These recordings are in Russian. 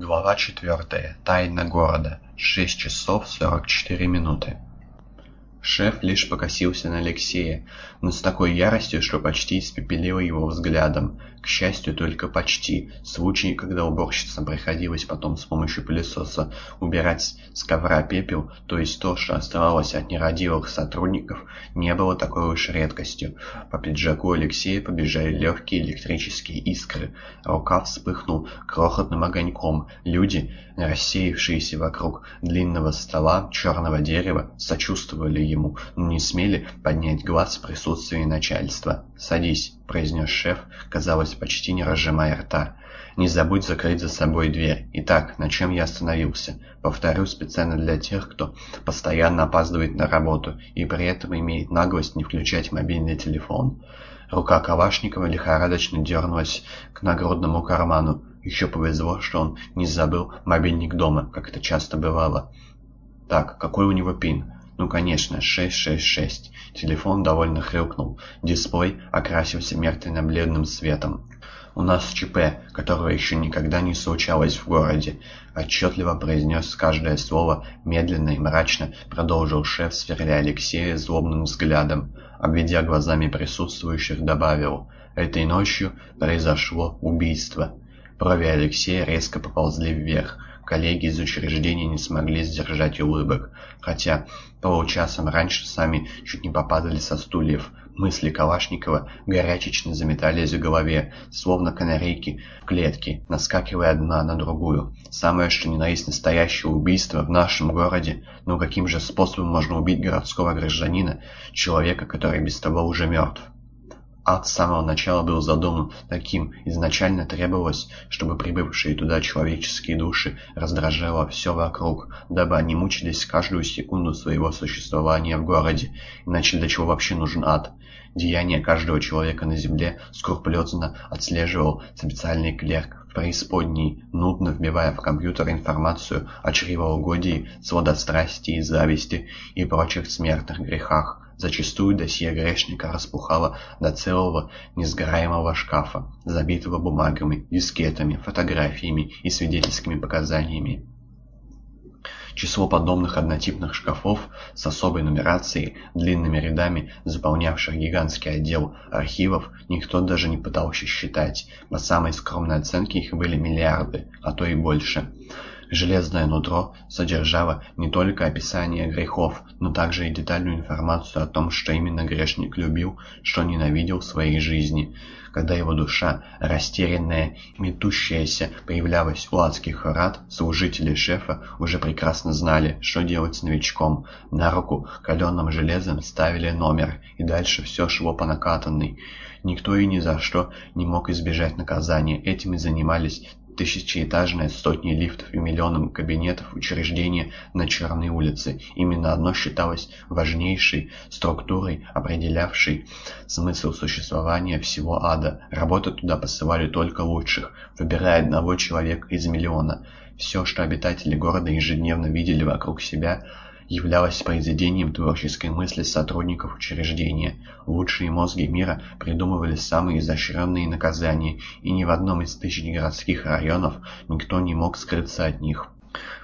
Глава четвертая. Тайна города. Шесть часов сорок четыре минуты. Шеф лишь покосился на Алексея, но с такой яростью, что почти испепелило его взглядом. К счастью, только почти. Случай, когда уборщицам приходилось потом с помощью пылесоса убирать с ковра пепел, то есть то, что оставалось от нерадивых сотрудников, не было такой уж редкостью. По пиджаку Алексея побежали легкие электрические искры. Рука вспыхнул крохотным огоньком. Люди, рассеявшиеся вокруг длинного стола черного дерева, сочувствовали ему, но не смели поднять глаз в присутствии начальства. «Садись», — произнес шеф, казалось, почти не разжимая рта. «Не забудь закрыть за собой дверь. Итак, на чем я остановился? Повторю специально для тех, кто постоянно опаздывает на работу и при этом имеет наглость не включать мобильный телефон». Рука Калашникова лихорадочно дернулась к нагрудному карману. Еще повезло, что он не забыл мобильник дома, как это часто бывало. Так, какой у него пин? Ну, конечно, 666. Телефон довольно хрюкнул. Дисплей окрасился мертвенно-бледным светом. «У нас ЧП, которого еще никогда не случалось в городе», — отчетливо произнес каждое слово, медленно и мрачно продолжил шеф, сверля Алексея злобным взглядом. Обведя глазами присутствующих, добавил, «Этой ночью произошло убийство». Брови Алексея резко поползли вверх. Коллеги из учреждения не смогли сдержать улыбок, хотя получасом раньше сами чуть не попадали со стульев. Мысли Калашникова горячечно заметались в голове, словно канарейки в клетке, наскакивая одна на другую. Самое что ни на есть настоящее убийство в нашем городе. Но каким же способом можно убить городского гражданина, человека, который без того уже мертв? Ад с самого начала был задуман таким. Изначально требовалось, чтобы прибывшие туда человеческие души раздражало все вокруг, дабы они мучились каждую секунду своего существования в городе. Иначе для чего вообще нужен ад? Деяния каждого человека на земле скрупулезно отслеживал специальный клерк в преисподней, нудно вбивая в компьютер информацию о чревоугодии, сводострастии, зависти и прочих смертных грехах. Зачастую досье грешника распухало до целого несгораемого шкафа, забитого бумагами, дискетами, фотографиями и свидетельскими показаниями. Число подобных однотипных шкафов с особой нумерацией, длинными рядами, заполнявших гигантский отдел архивов, никто даже не пытался считать. По самой скромной оценке их были миллиарды, а то и больше. Железное нутро содержало не только описание грехов, но также и детальную информацию о том, что именно грешник любил, что ненавидел в своей жизни. Когда его душа, растерянная, метущаяся, появлялась у адских рад, служители шефа уже прекрасно знали, что делать с новичком. На руку каленым железом ставили номер, и дальше все шло по накатанной. Никто и ни за что не мог избежать наказания. Этим и занимались тысячеэтажное, сотни лифтов и миллионом кабинетов учреждения на Черной улице. Именно одно считалось важнейшей структурой, определявшей смысл существования всего ада. Работать туда посылали только лучших, выбирая одного человека из миллиона. Все, что обитатели города ежедневно видели вокруг себя – являлось произведением творческой мысли сотрудников учреждения. Лучшие мозги мира придумывали самые изощренные наказания, и ни в одном из тысяч городских районов никто не мог скрыться от них.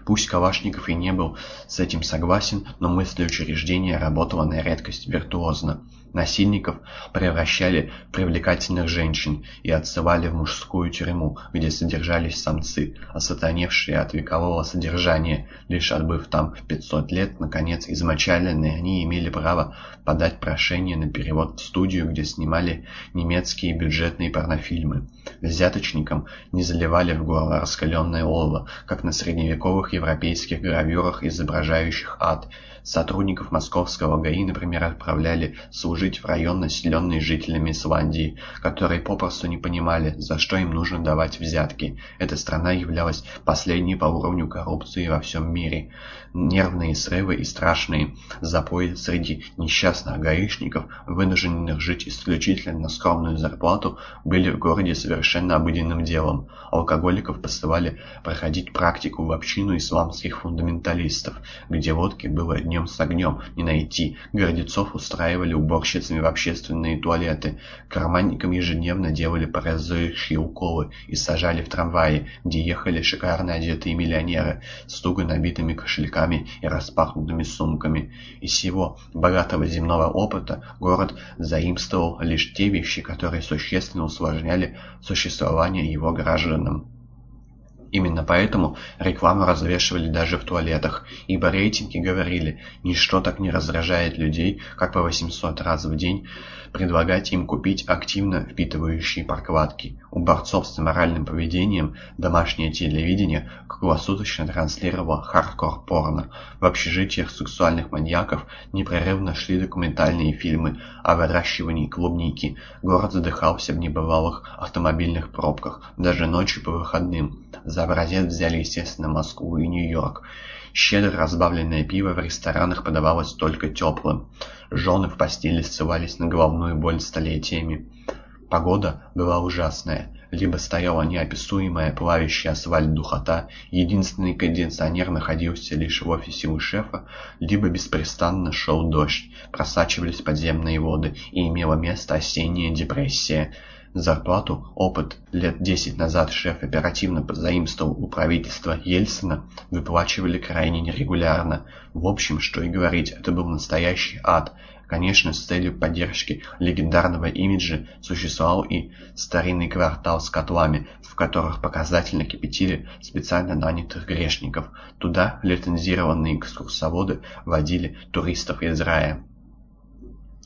Пусть Калашников и не был с этим согласен, но мысль учреждения работала на редкость виртуозно. Насильников превращали в привлекательных женщин и отсылали в мужскую тюрьму, где содержались самцы, осатаневшие от векового содержания. Лишь отбыв там 500 лет, наконец, измочаленные, они имели право подать прошение на перевод в студию, где снимали немецкие бюджетные порнофильмы. Взяточникам не заливали в горло раскаленное олово, как на средневековых европейских гравюрах, изображающих ад. Сотрудников московского ГАИ, например, отправляли служить в район, населенный жителями Исландии, которые попросту не понимали, за что им нужно давать взятки. Эта страна являлась последней по уровню коррупции во всем мире. Нервные срывы и страшные запои среди несчастных гаишников, вынужденных жить исключительно на скромную зарплату, были в городе совершенно обыденным делом. Алкоголиков посылали проходить практику в общину исламских фундаменталистов, где водки было днем с огнем не найти, гордецов устраивали уборщицами в общественные туалеты, карманникам ежедневно делали паразующие уколы и сажали в трамваи, где ехали шикарно одетые миллионеры с туго набитыми кошельками и распахнутыми сумками. Из всего богатого земного опыта город заимствовал лишь те вещи, которые существенно усложняли существование его гражданам. Именно поэтому рекламу развешивали даже в туалетах, ибо рейтинги говорили, ничто так не раздражает людей, как по 800 раз в день предлагать им купить активно впитывающие прокладки. У борцов с моральным поведением домашнее телевидение круглосуточно транслировало хардкор-порно. В общежитиях сексуальных маньяков непрерывно шли документальные фильмы о выращивании клубники. Город задыхался в небывалых автомобильных пробках, даже ночью по выходным. За образец взяли, естественно, Москву и Нью-Йорк. Щедро разбавленное пиво в ресторанах подавалось только теплым. Жены в постели ссылались на головную боль столетиями. Погода была ужасная. Либо стояла неописуемая плавящая асфальт духота, единственный кондиционер находился лишь в офисе у шефа, либо беспрестанно шел дождь, просачивались подземные воды и имела место осенняя депрессия – Зарплату опыт лет 10 назад шеф оперативно позаимствовал у правительства Ельцина, выплачивали крайне нерегулярно. В общем, что и говорить, это был настоящий ад. Конечно, с целью поддержки легендарного имиджа существовал и старинный квартал с котлами, в которых показательно кипятили специально нанятых грешников. Туда лицензированные экскурсоводы водили туристов из рая.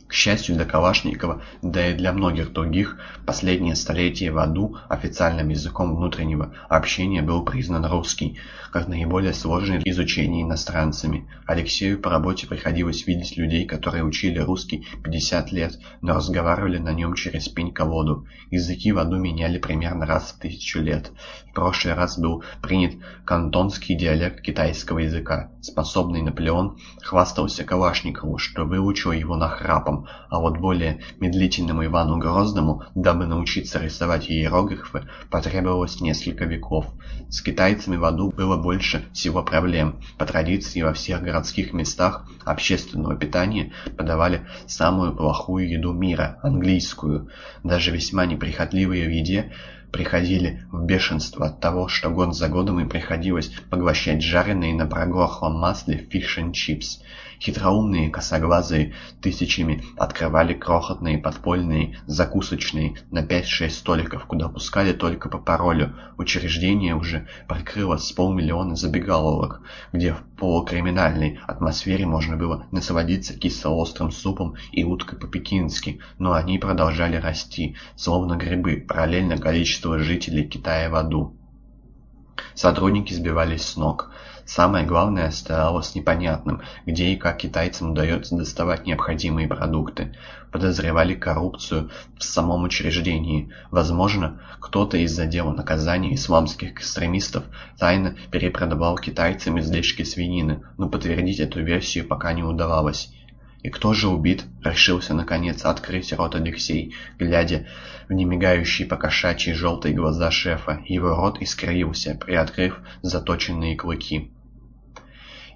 К счастью для Калашникова, да и для многих других, последнее столетие в аду официальным языком внутреннего общения был признан русский, как наиболее сложный в изучении иностранцами. Алексею по работе приходилось видеть людей, которые учили русский 50 лет, но разговаривали на нем через пень-колоду. Языки в аду меняли примерно раз в тысячу лет. В прошлый раз был принят кантонский диалект китайского языка. Способный Наполеон хвастался Калашникову, что выучил его нахрапом, а вот более медлительному Ивану Грозному, дабы научиться рисовать иероглифы, потребовалось несколько веков. С китайцами в аду было больше всего проблем. По традиции во всех городских местах общественного питания подавали самую плохую еду мира – английскую. Даже весьма неприхотливые в еде приходили в бешенство от того, что год за годом им приходилось поглощать жареные на прогорклом масле фиш-н-чипс. Хитроумные косоглазые тысячами открывали крохотные подпольные закусочные на 5-6 столиков, куда пускали только по паролю. Учреждение уже прикрыло с полмиллиона забегаловок, где в полукриминальной атмосфере можно было насладиться кисло-острым супом и уткой по-пекински, но они продолжали расти, словно грибы, параллельно количеству жителей Китая в аду. Сотрудники сбивались с ног. Самое главное оставалось непонятным, где и как китайцам удается доставать необходимые продукты. Подозревали коррупцию в самом учреждении. Возможно, кто-то из отдела наказания исламских экстремистов тайно перепродавал китайцам излишки свинины, но подтвердить эту версию пока не удавалось. «И кто же убит?» — решился наконец открыть рот Алексей, глядя в немигающие покошачьи желтые глаза шефа. Его рот искривился, приоткрыв заточенные клыки.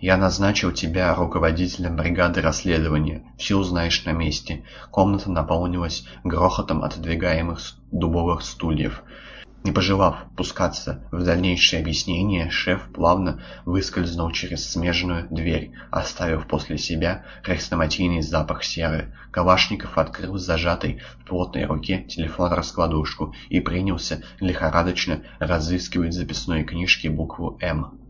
Я назначил тебя руководителем бригады расследования. Все узнаешь на месте. Комната наполнилась грохотом отодвигаемых дубовых стульев. Не пожелав пускаться в дальнейшие объяснения, шеф плавно выскользнул через смежную дверь, оставив после себя хрестоматийный запах серы. Калашников открыл зажатый в плотной руке телефон-раскладушку и принялся лихорадочно разыскивать в записной книжке букву «М».